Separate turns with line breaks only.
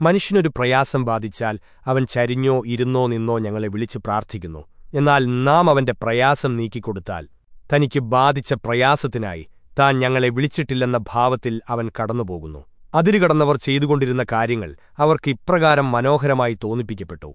മനുഷ്യനൊരു പ്രയാസം ബാധിച്ചാൽ അവൻ ചരിഞ്ഞോ ഇരുന്നോ നിന്നോ ഞങ്ങളെ വിളിച്ചു പ്രാർത്ഥിക്കുന്നു. എന്നാൽ നാം അവന്റെ പ്രയാസം നീക്കിക്കൊടുത്താൽ തനിക്ക് ബാധിച്ച പ്രയാസത്തിനായി താൻ ഞങ്ങളെ വിളിച്ചിട്ടില്ലെന്ന ഭാവത്തിൽ അവൻ കടന്നുപോകുന്നു. അതിരുകടന്നവർ ചെയ്തുകൊണ്ടിരുന്ന കാര്യങ്ങൾ അവർക്ക് ഇപ്രകാരം മനോഹരമായി തോന്നിപ്പിക്കപ്പെട്ടു.